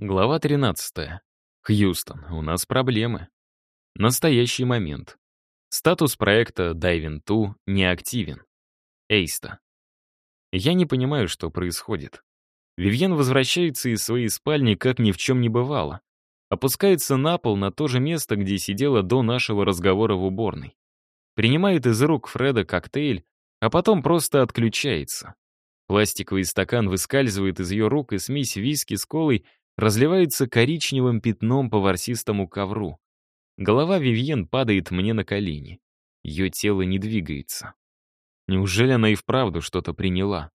Глава 13. Хьюстон, у нас проблемы. Настоящий момент. Статус проекта Diving 2 неактивен. Эйста. Я не понимаю, что происходит. Вивьен возвращается из своей спальни, как ни в чем не бывало. Опускается на пол на то же место, где сидела до нашего разговора в уборной. Принимает из рук Фреда коктейль, а потом просто отключается. Пластиковый стакан выскальзывает из ее рук, и смесь виски с колой разливается коричневым пятном по ворсистому ковру. Голова Вивьен падает мне на колени. Ее тело не двигается. Неужели она и вправду что-то приняла?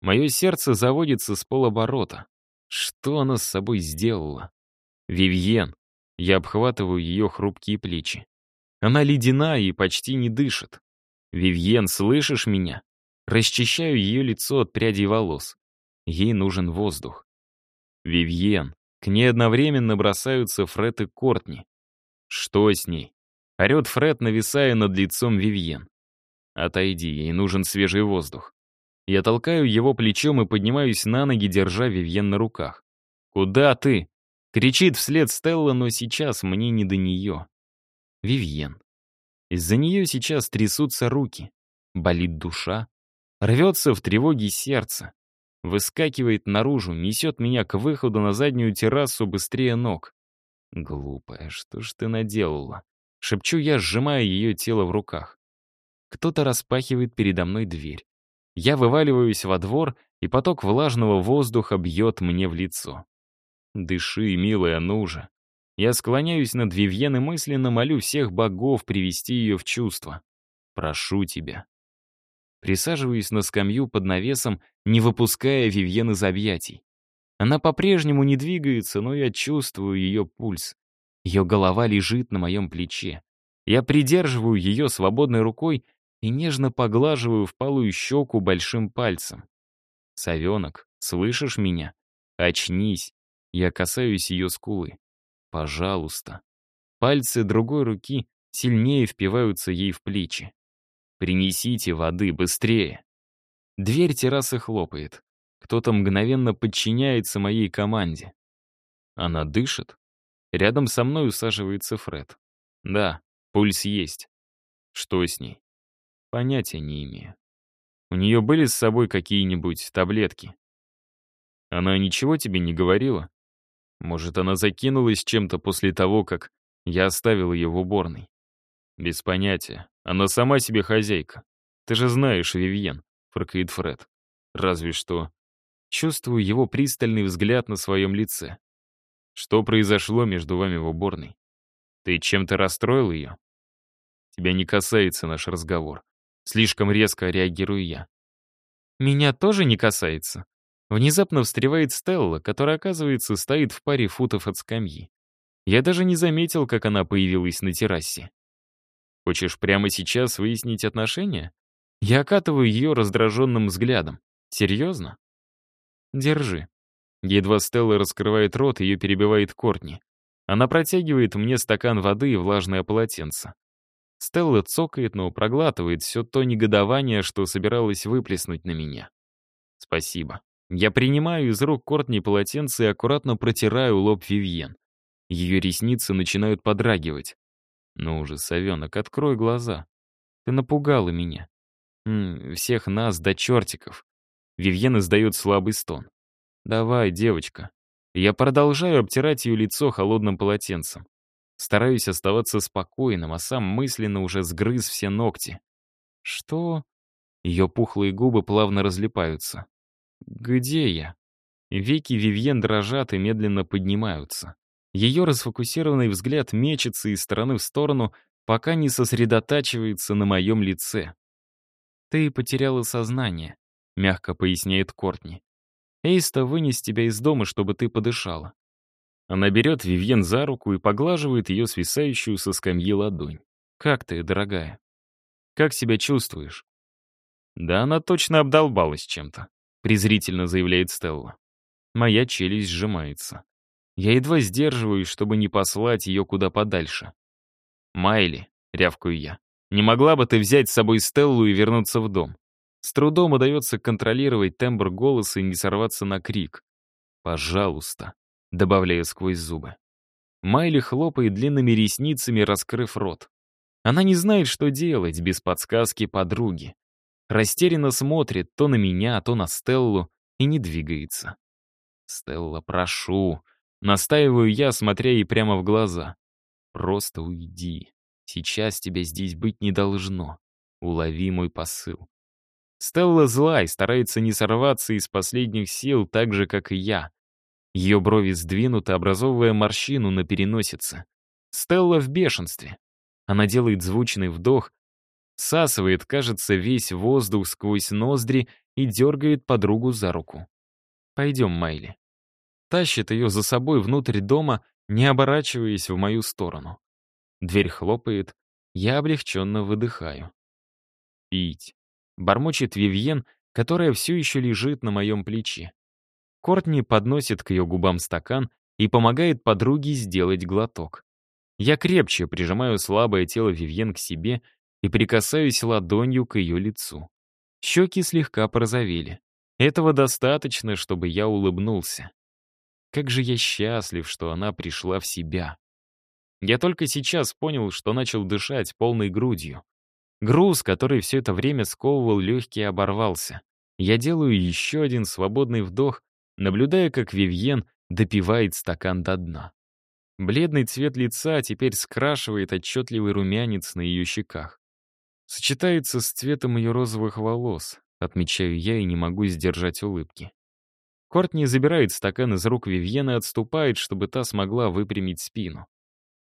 Мое сердце заводится с полоборота. Что она с собой сделала? Вивьен. Я обхватываю ее хрупкие плечи. Она ледяна и почти не дышит. Вивьен, слышишь меня? Расчищаю ее лицо от прядей волос. Ей нужен воздух. Вивьен. К ней одновременно бросаются Фред и Кортни. Что с ней? Орет Фред, нависая над лицом Вивьен. Отойди, ей нужен свежий воздух. Я толкаю его плечом и поднимаюсь на ноги, держа Вивьен на руках. «Куда ты?» Кричит вслед Стелла, но сейчас мне не до нее. Вивьен. Из-за нее сейчас трясутся руки. Болит душа. Рвется в тревоге сердце. Выскакивает наружу, несет меня к выходу на заднюю террасу быстрее ног. Глупая, что ж ты наделала? Шепчу я, сжимая ее тело в руках. Кто-то распахивает передо мной дверь. Я вываливаюсь во двор, и поток влажного воздуха бьет мне в лицо. Дыши, милая, ну же. Я склоняюсь над Вивьен и мысленно молю всех богов привести ее в чувство. Прошу тебя, Присаживаюсь на скамью под навесом, не выпуская Вивьен из объятий. Она по-прежнему не двигается, но я чувствую ее пульс. Ее голова лежит на моем плече. Я придерживаю ее свободной рукой и нежно поглаживаю впалую щеку большим пальцем. «Совенок, слышишь меня? Очнись!» Я касаюсь ее скулы. «Пожалуйста». Пальцы другой руки сильнее впиваются ей в плечи. Принесите воды, быстрее!» Дверь террасы хлопает. Кто-то мгновенно подчиняется моей команде. Она дышит. Рядом со мной усаживается Фред. Да, пульс есть. Что с ней? Понятия не имею. У нее были с собой какие-нибудь таблетки? Она ничего тебе не говорила? Может, она закинулась чем-то после того, как я оставил ее в уборной? Без понятия. Она сама себе хозяйка. Ты же знаешь, Вивьен, фыркает Фред. Разве что. Чувствую его пристальный взгляд на своем лице. Что произошло между вами в уборной? Ты чем-то расстроил ее? Тебя не касается наш разговор. Слишком резко реагирую я. Меня тоже не касается. Внезапно встревает Стелла, которая, оказывается, стоит в паре футов от скамьи. Я даже не заметил, как она появилась на террасе. Хочешь прямо сейчас выяснить отношения? Я окатываю ее раздраженным взглядом. Серьезно? Держи. Едва Стелла раскрывает рот, ее перебивает Кортни. Она протягивает мне стакан воды и влажное полотенце. Стелла цокает, но проглатывает все то негодование, что собиралась выплеснуть на меня. Спасибо. Я принимаю из рук Кортни полотенце и аккуратно протираю лоб Вивьен. Ее ресницы начинают подрагивать. Ну уже, совенок, открой глаза. Ты напугала меня. М -м, всех нас до чертиков. Вивьен издает слабый стон. Давай, девочка. Я продолжаю обтирать ее лицо холодным полотенцем. Стараюсь оставаться спокойным, а сам мысленно уже сгрыз все ногти. Что? Ее пухлые губы плавно разлипаются. Где я? Веки Вивьен дрожат и медленно поднимаются. Ее расфокусированный взгляд мечется из стороны в сторону, пока не сосредотачивается на моем лице. «Ты потеряла сознание», — мягко поясняет Кортни. «Эйста вынес тебя из дома, чтобы ты подышала». Она берет Вивьен за руку и поглаживает ее свисающую со скамьи ладонь. «Как ты, дорогая? Как себя чувствуешь?» «Да она точно обдолбалась чем-то», — презрительно заявляет Стелла. Моя челюсть сжимается. Я едва сдерживаюсь, чтобы не послать ее куда подальше. «Майли», — рявкаю я, — «не могла бы ты взять с собой Стеллу и вернуться в дом?» С трудом удается контролировать тембр голоса и не сорваться на крик. «Пожалуйста». добавляю сквозь зубы. Майли хлопает длинными ресницами, раскрыв рот. Она не знает, что делать без подсказки подруги. Растерянно смотрит то на меня, то на Стеллу и не двигается. «Стелла, прошу», — настаиваю я, смотря ей прямо в глаза. «Просто уйди. Сейчас тебя здесь быть не должно. Улови мой посыл». Стелла зла и старается не сорваться из последних сил так же, как и я. Ее брови сдвинуты, образовывая морщину на переносице. Стелла в бешенстве. Она делает звучный вдох, всасывает, кажется, весь воздух сквозь ноздри и дергает подругу за руку. «Пойдем, Майли». Тащит ее за собой внутрь дома, не оборачиваясь в мою сторону. Дверь хлопает, я облегченно выдыхаю. «Пить», — бормочет Вивьен, которая все еще лежит на моем плече. Кортни подносит к ее губам стакан и помогает подруге сделать глоток. Я крепче прижимаю слабое тело Вивьен к себе и прикасаюсь ладонью к ее лицу. Щеки слегка порозовели. Этого достаточно, чтобы я улыбнулся. Как же я счастлив, что она пришла в себя. Я только сейчас понял, что начал дышать полной грудью. Груз, который все это время сковывал легкие, оборвался. Я делаю еще один свободный вдох наблюдая, как Вивьен допивает стакан до дна. Бледный цвет лица теперь скрашивает отчетливый румянец на ее щеках. Сочетается с цветом ее розовых волос, отмечаю я и не могу сдержать улыбки. Кортни забирает стакан из рук Вивьена и отступает, чтобы та смогла выпрямить спину.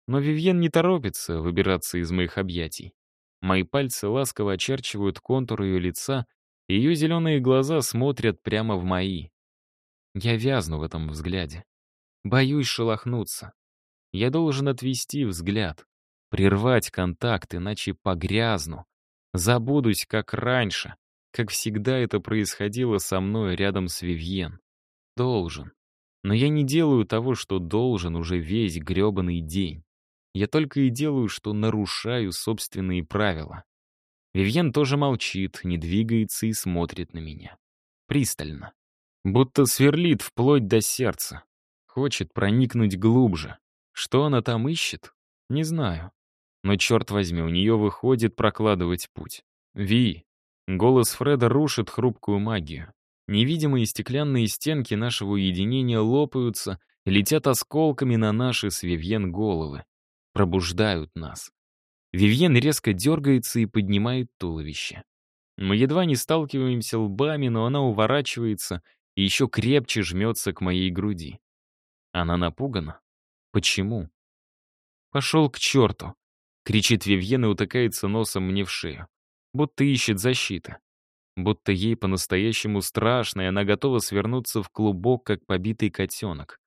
Но Вивьен не торопится выбираться из моих объятий. Мои пальцы ласково очерчивают контур ее лица, и ее зеленые глаза смотрят прямо в мои. Я вязну в этом взгляде. Боюсь шелохнуться. Я должен отвести взгляд, прервать контакт, иначе погрязну. Забудусь, как раньше, как всегда это происходило со мной рядом с Вивьен. Должен. Но я не делаю того, что должен уже весь грёбаный день. Я только и делаю, что нарушаю собственные правила. Вивьен тоже молчит, не двигается и смотрит на меня. Пристально. Будто сверлит вплоть до сердца. Хочет проникнуть глубже. Что она там ищет? Не знаю. Но, черт возьми, у нее выходит прокладывать путь. Ви. Голос Фреда рушит хрупкую магию. Невидимые стеклянные стенки нашего уединения лопаются летят осколками на наши с Вивьен головы. Пробуждают нас. Вивьен резко дергается и поднимает туловище. Мы едва не сталкиваемся лбами, но она уворачивается и еще крепче жмется к моей груди. Она напугана? Почему? «Пошел к черту!» — кричит Вивьен и утыкается носом мне в шею. Будто ищет защиты. Будто ей по-настоящему страшно, и она готова свернуться в клубок, как побитый котенок.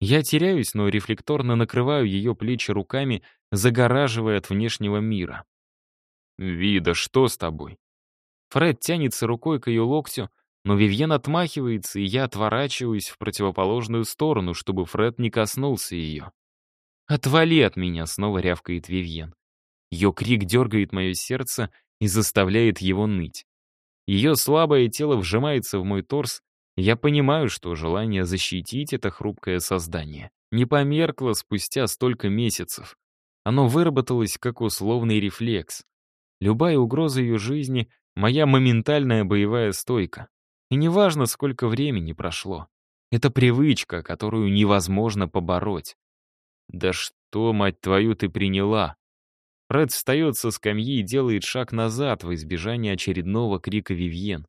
Я теряюсь, но рефлекторно накрываю ее плечи руками, загораживая от внешнего мира. «Вида, что с тобой?» Фред тянется рукой к ее локтю, но Вивьен отмахивается, и я отворачиваюсь в противоположную сторону, чтобы Фред не коснулся ее. «Отвали от меня!» — снова рявкает Вивьен. Ее крик дергает мое сердце и заставляет его ныть. Ее слабое тело вжимается в мой торс, я понимаю, что желание защитить это хрупкое создание не померкло спустя столько месяцев. Оно выработалось как условный рефлекс. Любая угроза ее жизни — моя моментальная боевая стойка. И неважно, сколько времени прошло. Это привычка, которую невозможно побороть. Да что, мать твою, ты приняла? Фред встает со скамьи и делает шаг назад в избежание очередного крика Вивьен.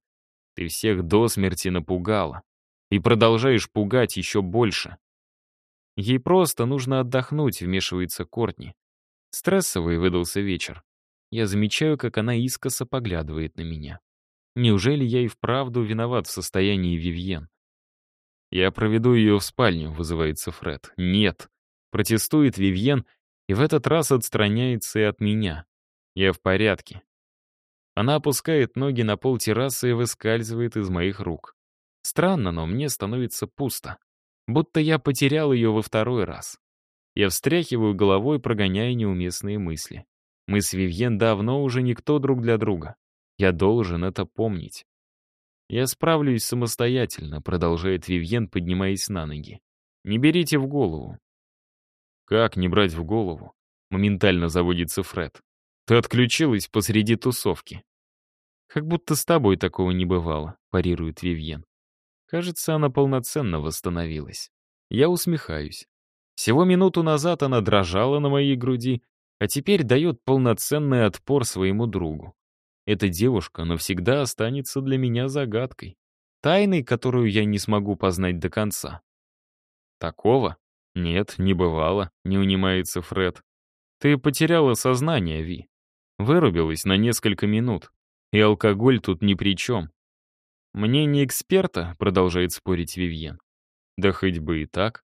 Ты всех до смерти напугала. И продолжаешь пугать еще больше. Ей просто нужно отдохнуть, вмешивается Кортни. Стрессовый выдался вечер. Я замечаю, как она искоса поглядывает на меня. Неужели я и вправду виноват в состоянии Вивьен? «Я проведу ее в спальню», — вызывается Фред. «Нет». Протестует Вивьен и в этот раз отстраняется и от меня. Я в порядке. Она опускает ноги на пол террасы и выскальзывает из моих рук. Странно, но мне становится пусто. Будто я потерял ее во второй раз. Я встряхиваю головой, прогоняя неуместные мысли. Мы с Вивьен давно уже никто друг для друга. Я должен это помнить. «Я справлюсь самостоятельно», — продолжает Вивьен, поднимаясь на ноги. Не берите в голову». «Как не брать в голову?» — моментально заводится Фред. «Ты отключилась посреди тусовки». «Как будто с тобой такого не бывало», — парирует Вивьен. Кажется, она полноценно восстановилась. Я усмехаюсь. Всего минуту назад она дрожала на моей груди, а теперь дает полноценный отпор своему другу. Эта девушка навсегда останется для меня загадкой, тайной, которую я не смогу познать до конца. Такого? Нет, не бывало, не унимается Фред. Ты потеряла сознание, Ви. Вырубилась на несколько минут. И алкоголь тут ни при чем. «Мнение эксперта», — продолжает спорить Вивьен. Да хоть бы и так.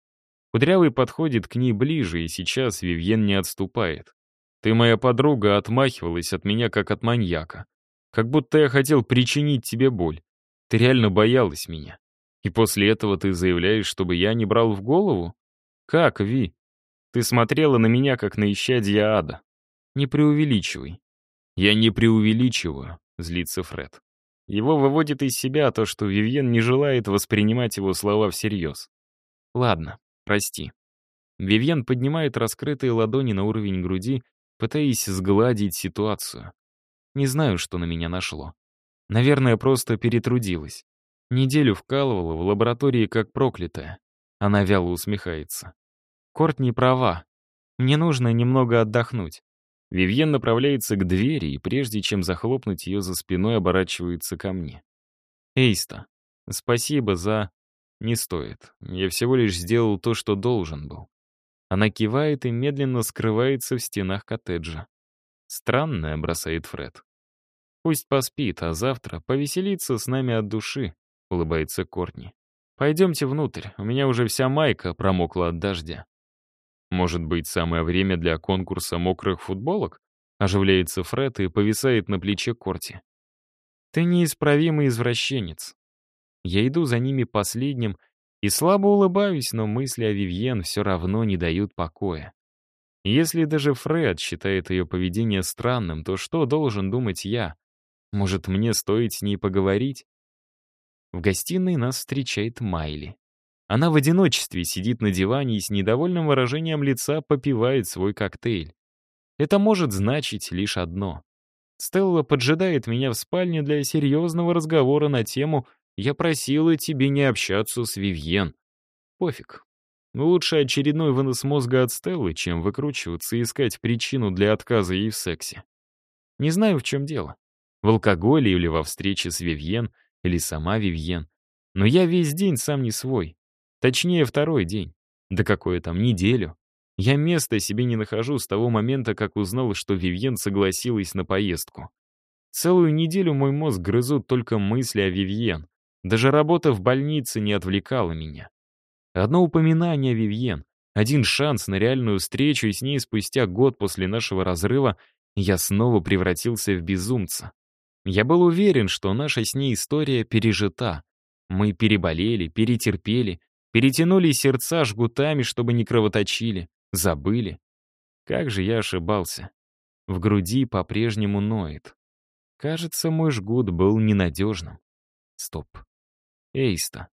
Кудрявый подходит к ней ближе, и сейчас Вивьен не отступает. Ты, моя подруга, отмахивалась от меня, как от маньяка. Как будто я хотел причинить тебе боль. Ты реально боялась меня. И после этого ты заявляешь, чтобы я не брал в голову? Как, Ви? Ты смотрела на меня, как на исчадье ада. Не преувеличивай. Я не преувеличиваю, злится Фред. Его выводит из себя то, что Вивьен не желает воспринимать его слова всерьез. Ладно, прости. Вивьен поднимает раскрытые ладони на уровень груди, пытаясь сгладить ситуацию. Не знаю, что на меня нашло. Наверное, просто перетрудилась. Неделю вкалывала в лаборатории как проклятая. Она вяло усмехается. Кортни права. Мне нужно немного отдохнуть. Вивьен направляется к двери, и прежде чем захлопнуть ее за спиной, оборачивается ко мне. «Эйста, спасибо за...» «Не стоит. Я всего лишь сделал то, что должен был». Она кивает и медленно скрывается в стенах коттеджа. «Странное», — бросает Фред. «Пусть поспит, а завтра повеселится с нами от души», — улыбается Кортни. «Пойдемте внутрь, у меня уже вся майка промокла от дождя». Может быть, самое время для конкурса мокрых футболок? Оживляется Фред и повисает на плече Корти. Ты неисправимый извращенец. Я иду за ними последним и слабо улыбаюсь, но мысли о Вивьен все равно не дают покоя. Если даже Фред считает ее поведение странным, то что должен думать я? Может, мне стоит с ней поговорить? В гостиной нас встречает Майли. Она в одиночестве сидит на диване и с недовольным выражением лица попивает свой коктейль. Это может значить лишь одно. Стелла поджидает меня в спальне для серьезного разговора на тему «Я просила тебе не общаться с Вивьен». Пофиг. Лучше очередной вынос мозга от Стеллы, чем выкручиваться и искать причину для отказа ей в сексе. Не знаю, в чем дело. В алкоголе или во встрече с Вивьен, или сама Вивьен. Но я весь день сам не свой. Точнее, второй день. Да какое там, неделю. Я места себе не нахожу с того момента, как узнал, что Вивьен согласилась на поездку. Целую неделю мой мозг грызут только мысли о Вивьен. Даже работа в больнице не отвлекала меня. Одно упоминание о Вивьен, один шанс на реальную встречу, и с ней спустя год после нашего разрыва я снова превратился в безумца. Я был уверен, что наша с ней история пережита. Мы переболели, перетерпели, Перетянули сердца жгутами, чтобы не кровоточили. Забыли. Как же я ошибался. В груди по-прежнему ноет. Кажется, мой жгут был ненадежным. Стоп. Эйста.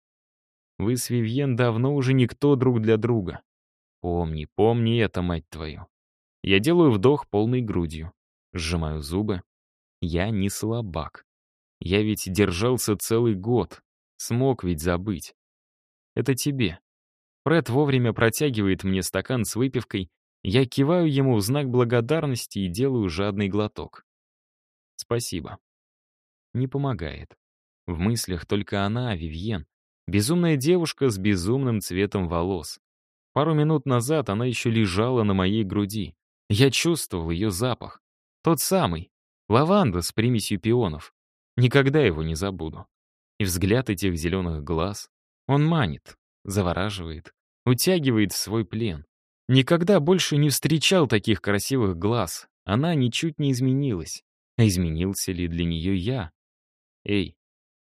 Вы с Вивьен давно уже никто друг для друга. Помни, помни это, мать твою. Я делаю вдох полной грудью. Сжимаю зубы. Я не слабак. Я ведь держался целый год. Смог ведь забыть. Это тебе». Фред вовремя протягивает мне стакан с выпивкой, я киваю ему в знак благодарности и делаю жадный глоток. Спасибо. Не помогает. В мыслях только она, Вивьен. Безумная девушка с безумным цветом волос. Пару минут назад она еще лежала на моей груди. Я чувствовал ее запах. Тот самый. Лаванда с примесью пионов. Никогда его не забуду. И взгляд этих зеленых глаз, он манит, завораживает, утягивает в свой плен. Никогда больше не встречал таких красивых глаз. Она ничуть не изменилась. А изменился ли для нее я? Эй,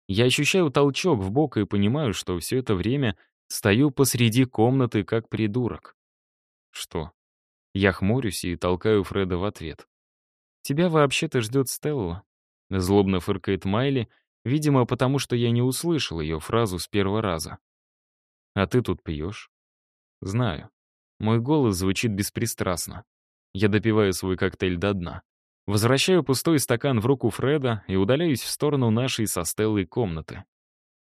я ощущаю толчок в бок и понимаю, что все это время стою посреди комнаты, как придурок. Что? Я хмурюсь и толкаю Фреда в ответ. «Тебя вообще-то ждет Стелла», — злобно фыркает Майли, Видимо, потому что я не услышал ее фразу с первого раза. «А ты тут пьешь?» Знаю. Мой голос звучит беспристрастно. Я допиваю свой коктейль до дна. Возвращаю пустой стакан в руку Фреда и удаляюсь в сторону нашей со Стеллой комнаты.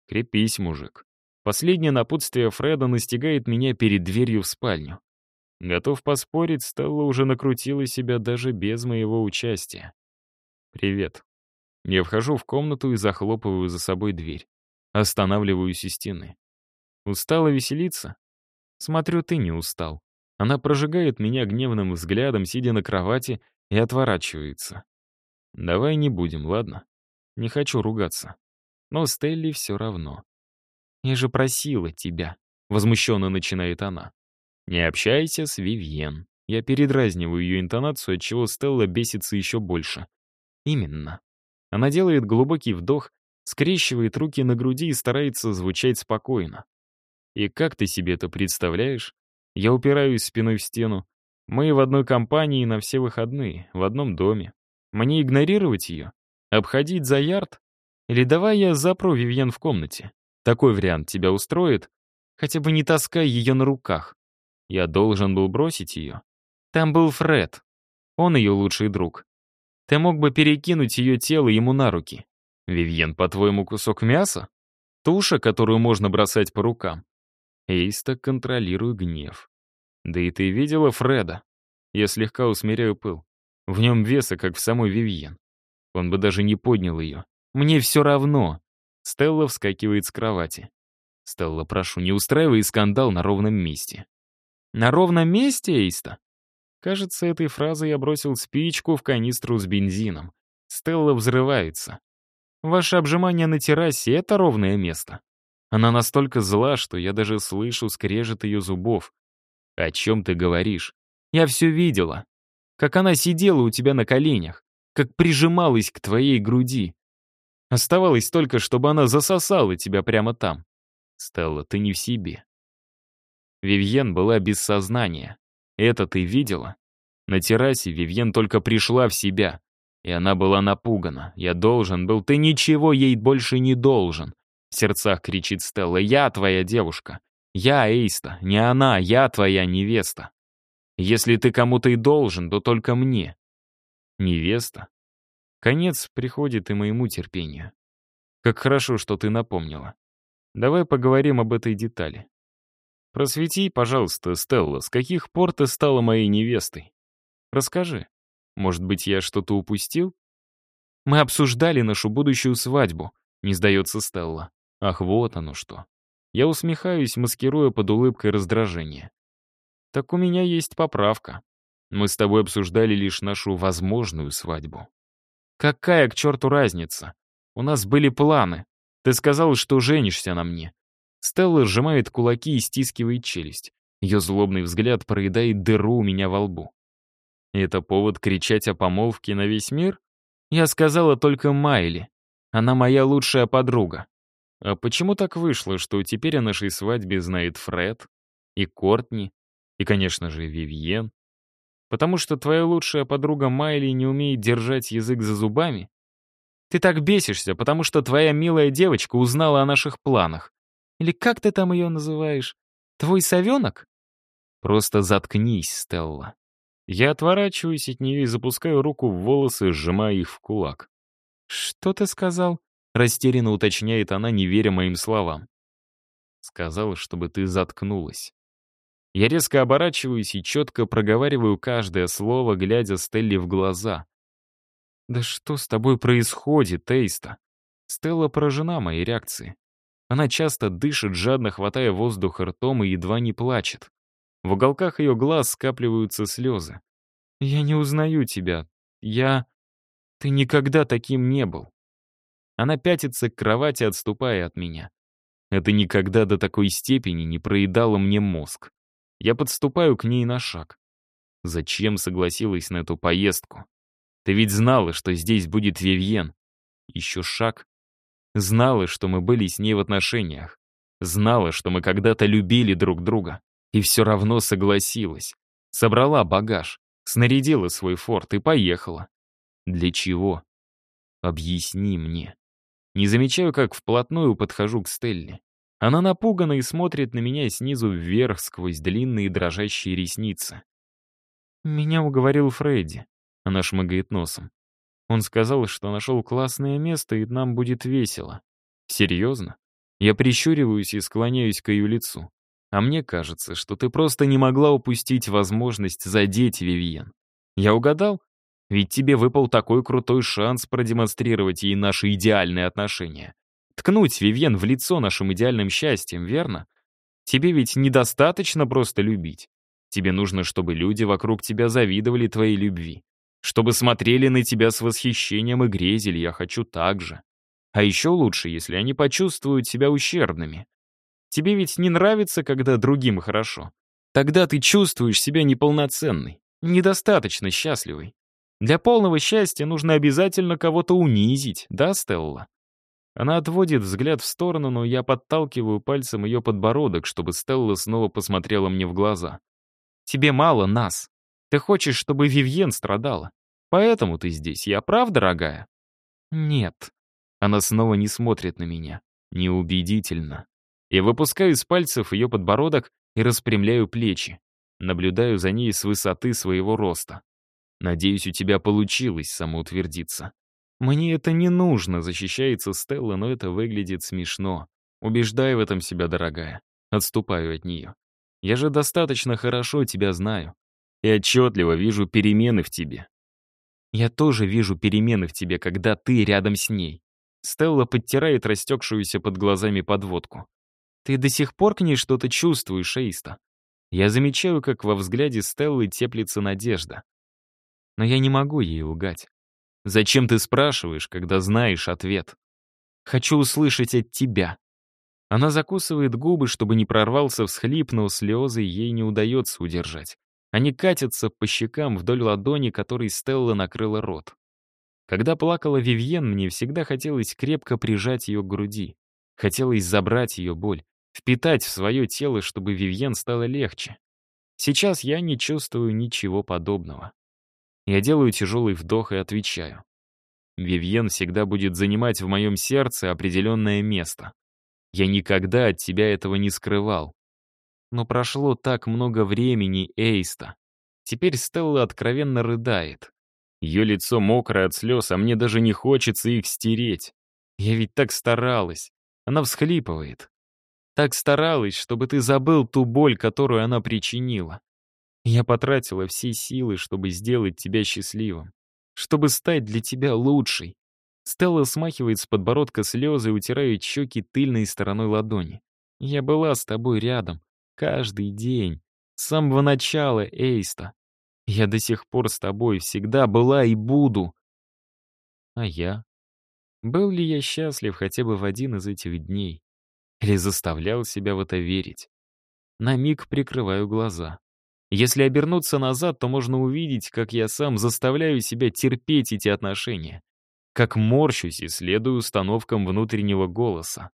Крепись, мужик. Последнее напутствие Фреда настигает меня перед дверью в спальню. Готов поспорить, Стелла уже накрутила себя даже без моего участия. «Привет». Я вхожу в комнату и захлопываю за собой дверь. Останавливаюсь у стены. Устала веселиться? Смотрю, ты не устал. Она прожигает меня гневным взглядом, сидя на кровати, и отворачивается. Давай не будем, ладно? Не хочу ругаться. Но Стелли все равно. «Я же просила тебя», — возмущенно начинает она. «Не общайся с Вивьен». Я передразниваю ее интонацию, отчего Стелла бесится еще больше. Именно. Она делает глубокий вдох, скрещивает руки на груди и старается звучать спокойно. И как ты себе это представляешь? Я упираюсь спиной в стену. Мы в одной компании на все выходные, в одном доме. Мне игнорировать ее? Обходить за ярд? Или давай я запру Вивьен в комнате? Такой вариант тебя устроит? Хотя бы не таскай ее на руках. Я должен был бросить ее. Там был Фред. Он ее лучший друг. Ты мог бы перекинуть ее тело ему на руки. Вивьен, по-твоему, кусок мяса? Туша, которую можно бросать по рукам. Эйста контролирую гнев. Да и ты видела Фреда? Я слегка усмиряю пыл. В нем веса, как в самой Вивьен. Он бы даже не поднял ее. Мне все равно. Стелла вскакивает с кровати. «Стелла, прошу, не устраивай скандал на ровном месте». «На ровном месте, Эйста?» Кажется, этой фразой я бросил спичку в канистру с бензином. Стелла взрывается. «Ваше обжимание на террасе — это ровное место». Она настолько зла, что я даже слышу скрежет ее зубов. «О чем ты говоришь? Я все видела. Как она сидела у тебя на коленях, как прижималась к твоей груди, Оставалось только, чтобы она засосала тебя прямо там. Стелла, ты не в себе. Вивьен была без сознания. Это ты видела? На террасе Вивьен только пришла в себя. И она была напугана. Я должен был, ты ничего ей больше не должен. В сердцах кричит Стелла. Я твоя девушка. Я Эйста, не она, я твоя невеста. Если ты кому-то и должен, то только мне. Невеста? Конец приходит и моему терпению. Как хорошо, что ты напомнила. Давай поговорим об этой детали. Просвети, пожалуйста, Стелла, с каких пор ты стала моей невестой? Расскажи. Может быть, я что-то упустил? Мы обсуждали нашу будущую свадьбу, не сдается Стелла. Ах, вот оно что. Я усмехаюсь, маскируя под улыбкой раздражение. Так у меня есть поправка. Мы с тобой обсуждали лишь нашу возможную свадьбу. Какая к черту разница? У нас были планы. Ты сказал, что женишься на мне. Стелла сжимает кулаки и стискивает челюсть. Ее злобный взгляд проедает дыру у меня во лбу. Это повод кричать о помолвке на весь мир? Я сказала только Майли. Она моя лучшая подруга. А почему так вышло, что теперь о нашей свадьбе знает Фред и Кортни, и, конечно же, Вивьен? Потому что твоя лучшая подруга Майли не умеет держать язык за зубами? Ты так бесишься, потому что твоя милая девочка узнала о наших планах. Или как ты там ее называешь? Твой совенок? Просто заткнись, Стелла. Я отворачиваюсь от нее и запускаю руку в волосы, сжимая их в кулак. «Что ты сказал?» — растерянно уточняет она, не веря моим словам. «Сказал, чтобы ты заткнулась». Я резко оборачиваюсь и четко проговариваю каждое слово, глядя Стелле в глаза. «Да что с тобой происходит, Тейста?» Стелла поражена моей реакцией. Она часто дышит, жадно хватая воздух ртом и едва не плачет. В уголках ее глаз скапливаются слезы. «Я не узнаю тебя. Я... Ты никогда таким не был». Она пятится к кровати, отступая от меня. Это никогда до такой степени не проедало мне мозг. Я подступаю к ней на шаг. Зачем согласилась на эту поездку? Ты ведь знала, что здесь будет Вивьен. Еще шаг. Знала, что мы были с ней в отношениях. Знала, что мы когда-то любили друг друга. И все равно согласилась. Собрала багаж, снарядила свой форт и поехала. Для чего? Объясни мне. Не замечаю, как вплотную подхожу к Стелле. Она напугана и смотрит на меня снизу вверх сквозь длинные дрожащие ресницы. «Меня уговорил Фредди», — она шмыгает носом. Он сказал, что нашел классное место, и нам будет весело. Серьезно? Я прищуриваюсь и склоняюсь к ее лицу. А мне кажется, что ты просто не могла упустить возможность задеть Вивьен. Я угадал? Ведь тебе выпал такой крутой шанс продемонстрировать ей наши идеальные отношения. Ткнуть Вивьен в лицо нашим идеальным счастьем, верно? Тебе ведь недостаточно просто любить. Тебе нужно, чтобы люди вокруг тебя завидовали твоей любви. Чтобы смотрели на тебя с восхищением и грезили, я хочу так же. А еще лучше, если они почувствуют себя ущербными. Тебе ведь не нравится, когда другим хорошо. Тогда ты чувствуешь себя неполноценной, недостаточно счастливой. Для полного счастья нужно обязательно кого-то унизить, да, Стелла? Она отводит взгляд в сторону, но я подталкиваю пальцем ее подбородок, чтобы Стелла снова посмотрела мне в глаза. «Тебе мало нас. Ты хочешь, чтобы Вивьен страдала. Поэтому ты здесь, я прав, дорогая?» «Нет». Она снова не смотрит на меня. Неубедительно. Я выпускаю из пальцев ее подбородок и распрямляю плечи. Наблюдаю за ней с высоты своего роста. Надеюсь, у тебя получилось самоутвердиться. Мне это не нужно, защищается Стелла, но это выглядит смешно. Убеждаю в этом себя, дорогая. Отступаю от нее. Я же достаточно хорошо тебя знаю и отчетливо вижу перемены в тебе. Я тоже вижу перемены в тебе, когда ты рядом с ней. Стелла подтирает растекшуюся под глазами подводку. Ты до сих пор к ней что-то чувствуешь, Эйста. Я замечаю, как во взгляде Стеллы теплится надежда. Но я не могу ей лгать. Зачем ты спрашиваешь, когда знаешь ответ? Хочу услышать от тебя. Она закусывает губы, чтобы не прорвался всхлип, но слезы ей не удается удержать. Они катятся по щекам вдоль ладони, которой Стелла накрыла рот. Когда плакала Вивьен, мне всегда хотелось крепко прижать ее к груди. Хотелось забрать ее боль, впитать в свое тело, чтобы Вивьен стало легче. Сейчас я не чувствую ничего подобного. Я делаю тяжелый вдох и отвечаю. Вивьен всегда будет занимать в моем сердце определенное место. Я никогда от тебя этого не скрывал. Но прошло так много времени, Эйста. Теперь Стелла откровенно рыдает. Ее лицо мокрое от слез, а мне даже не хочется их стереть. Я ведь так старалась. Она всхлипывает. Так старалась, чтобы ты забыл ту боль, которую она причинила. Я потратила все силы, чтобы сделать тебя счастливым. Чтобы стать для тебя лучшей. Стелла смахивает с подбородка слезы и утирает щеки тыльной стороной ладони. Я была с тобой рядом, Каждый день. С самого начала, Эйста. Я до сих пор с тобой всегда была и буду. А я? Был ли я счастлив хотя бы в один из этих дней? Или заставлял себя в это верить? На миг прикрываю глаза. Если обернуться назад, то можно увидеть, как я сам заставляю себя терпеть эти отношения. Как морщусь и следую установкам внутреннего голоса.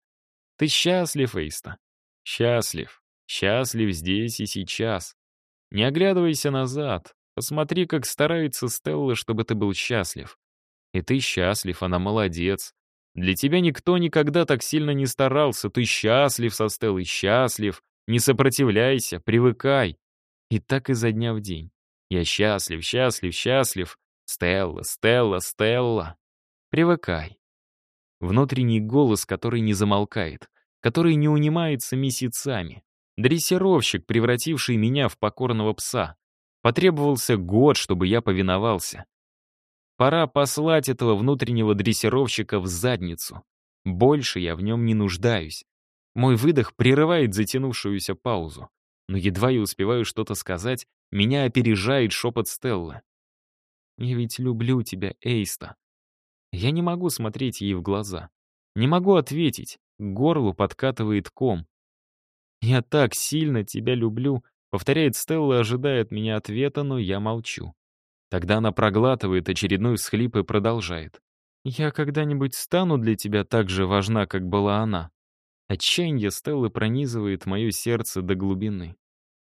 Ты счастлив, Эйста? Счастлив. Счастлив здесь и сейчас. Не оглядывайся назад. Посмотри, как старается Стелла, чтобы ты был счастлив. И ты счастлив, она молодец. Для тебя никто никогда так сильно не старался. Ты счастлив со Стеллой, счастлив. Не сопротивляйся, привыкай. И так изо дня в день. Я счастлив, счастлив, счастлив. Стелла, Стелла, Стелла. Привыкай. Внутренний голос, который не замолкает, который не унимается месяцами. Дрессировщик, превративший меня в покорного пса. Потребовался год, чтобы я повиновался. Пора послать этого внутреннего дрессировщика в задницу. Больше я в нем не нуждаюсь. Мой выдох прерывает затянувшуюся паузу. Но едва я успеваю что-то сказать, меня опережает шепот Стеллы. «Я ведь люблю тебя, Эйста». Я не могу смотреть ей в глаза. Не могу ответить. К горлу подкатывает ком. «Я так сильно тебя люблю», — повторяет Стелла, ожидая от меня ответа, но я молчу. Тогда она проглатывает очередной всхлип и продолжает. «Я когда-нибудь стану для тебя так же важна, как была она?» Отчаяние Стеллы пронизывает мое сердце до глубины.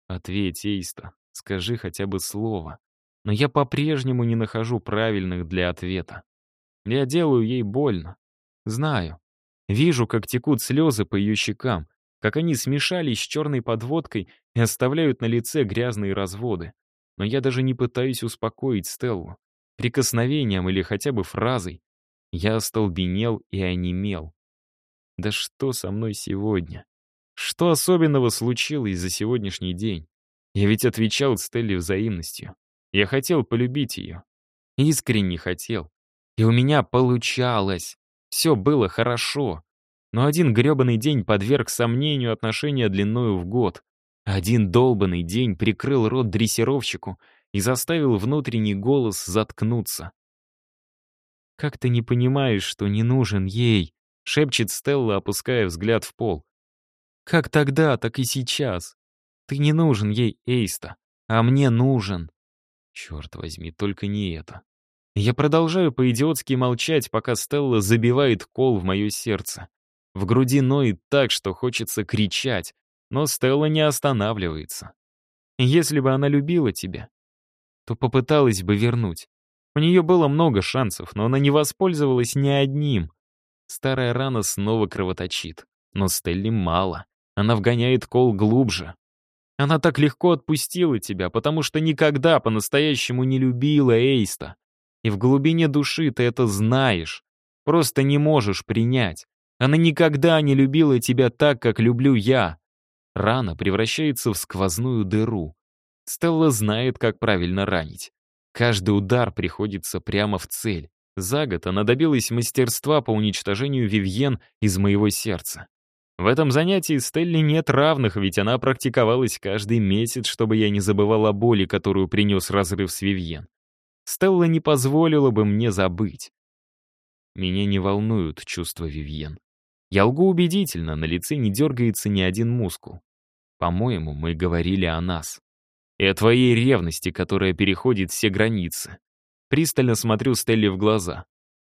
«Ответь, Эйста, скажи хотя бы слово». Но я по-прежнему не нахожу правильных для ответа. Я делаю ей больно. Знаю. Вижу, как текут слезы по ее щекам, как они смешались с черной подводкой и оставляют на лице грязные разводы. Но я даже не пытаюсь успокоить Стеллу. Прикосновением или хотя бы фразой. Я остолбенел и онемел. Да что со мной сегодня? Что особенного случилось за сегодняшний день? Я ведь отвечал Стелле взаимностью. Я хотел полюбить ее. Искренне хотел. И у меня получалось. Все было хорошо. Но один гребаный день подверг сомнению отношения длиною в год. Один долбанный день прикрыл рот дрессировщику и заставил внутренний голос заткнуться. «Как ты не понимаешь, что не нужен ей?» — шепчет Стелла, опуская взгляд в пол. «Как тогда, так и сейчас. Ты не нужен ей, Эйста, а мне нужен». Черт возьми, только не это. Я продолжаю по-идиотски молчать, пока Стелла забивает кол в мое сердце. В груди ноет так, что хочется кричать, но Стелла не останавливается. Если бы она любила тебя, то попыталась бы вернуть. У нее было много шансов, но она не воспользовалась ни одним. Старая рана снова кровоточит. Но Стелли мало. Она вгоняет кол глубже. Она так легко отпустила тебя, потому что никогда по-настоящему не любила Эйста. И в глубине души ты это знаешь. Просто не можешь принять. Она никогда не любила тебя так, как люблю я. Рана превращается в сквозную дыру. Стелла знает, как правильно ранить. Каждый удар приходится прямо в цель. За год она добилась мастерства по уничтожению Вивьен из моего сердца. В этом занятии Стелле нет равных, ведь она практиковалась каждый месяц, чтобы я не забывал о боли, которую принес разрыв с Вивьен. Стелла не позволила бы мне забыть. Меня не волнуют чувства Вивьен. Я лгу убедительно, на лице не дергается ни один мускул. По-моему, мы говорили о нас. И о твоей ревности, которая переходит все границы. Пристально смотрю Стелле в глаза.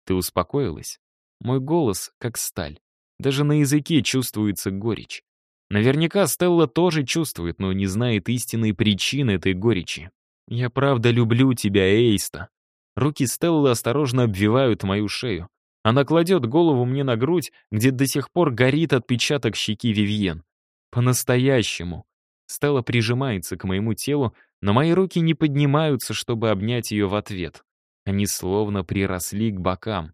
Ты успокоилась? Мой голос как сталь. Даже на языке чувствуется горечь. Наверняка Стелла тоже чувствует, но не знает истинной причины этой горечи. «Я правда люблю тебя, Эйста». Руки Стеллы осторожно обвивают мою шею. Она кладет голову мне на грудь, где до сих пор горит отпечаток щеки Вивьен. По-настоящему. Стелла прижимается к моему телу, но мои руки не поднимаются, чтобы обнять ее в ответ. Они словно приросли к бокам.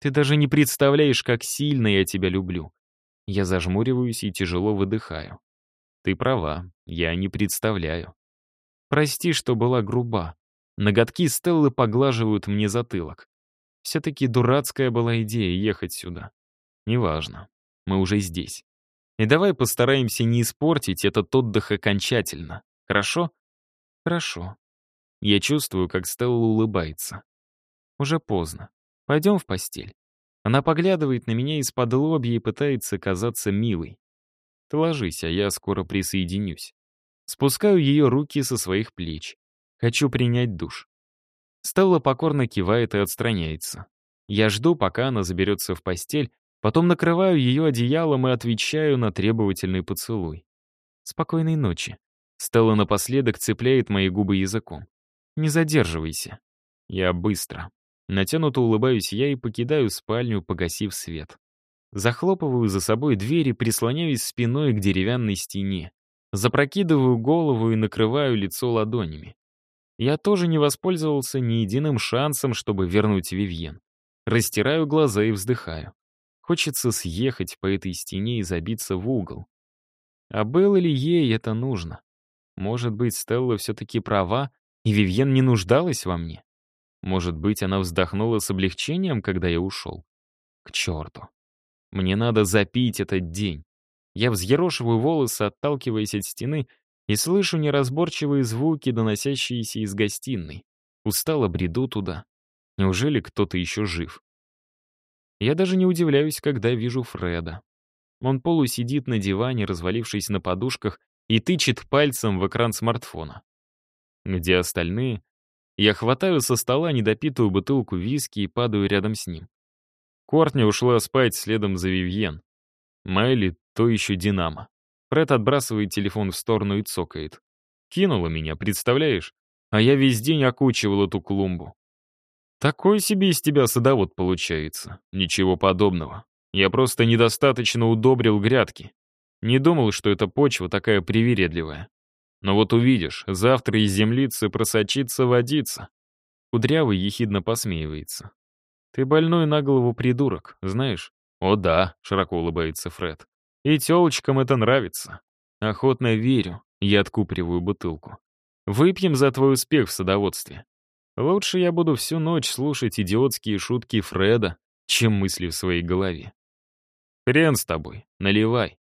Ты даже не представляешь, как сильно я тебя люблю. Я зажмуриваюсь и тяжело выдыхаю. Ты права, я не представляю. Прости, что была груба. Ноготки Стеллы поглаживают мне затылок. Все-таки дурацкая была идея ехать сюда. Неважно. Мы уже здесь. И давай постараемся не испортить этот отдых окончательно. Хорошо? Хорошо. Я чувствую, как Стелла улыбается. Уже поздно. Пойдем в постель. Она поглядывает на меня из-под лобья и пытается казаться милой. Ты ложись, а я скоро присоединюсь. Спускаю ее руки со своих плеч. Хочу принять душ. Стелла покорно кивает и отстраняется. Я жду, пока она заберется в постель, потом накрываю ее одеялом и отвечаю на требовательный поцелуй. Спокойной ночи. Стелла напоследок цепляет мои губы языком. Не задерживайся. Я быстро. Натянуто улыбаюсь я и покидаю спальню, погасив свет. Захлопываю за собой дверь и прислоняюсь спиной к деревянной стене. Запрокидываю голову и накрываю лицо ладонями. Я тоже не воспользовался ни единым шансом, чтобы вернуть Вивьен. Растираю глаза и вздыхаю. Хочется съехать по этой стене и забиться в угол. А было ли ей это нужно? Может быть, Стелла все-таки права, и Вивьен не нуждалась во мне? Может быть, она вздохнула с облегчением, когда я ушел? К черту. Мне надо запить этот день. Я взъерошиваю волосы, отталкиваясь от стены, и слышу неразборчивые звуки, доносящиеся из гостиной. Устало бреду туда. Неужели кто-то еще жив? Я даже не удивляюсь, когда вижу Фреда. Он полусидит на диване, развалившись на подушках, и тычет пальцем в экран смартфона. Где остальные? Я хватаю со стола недопитую бутылку виски и падаю рядом с ним. Кортни ушла спать следом за Вивьен. Майли то еще динамо. Фред отбрасывает телефон в сторону и цокает. Кинула меня, представляешь? А я весь день окучивал эту клумбу. Такой себе из тебя садовод получается. Ничего подобного. Я просто недостаточно удобрил грядки. Не думал, что эта почва такая привередливая. Но вот увидишь, завтра из землицы просочится водица. Кудрявый ехидно посмеивается. Ты больной на голову придурок, знаешь? О да, широко улыбается Фред. И тёлочкам это нравится. Охотно верю, я откуприваю бутылку. Выпьем за твой успех в садоводстве. Лучше я буду всю ночь слушать идиотские шутки Фреда, чем мысли в своей голове. Хрен с тобой, наливай.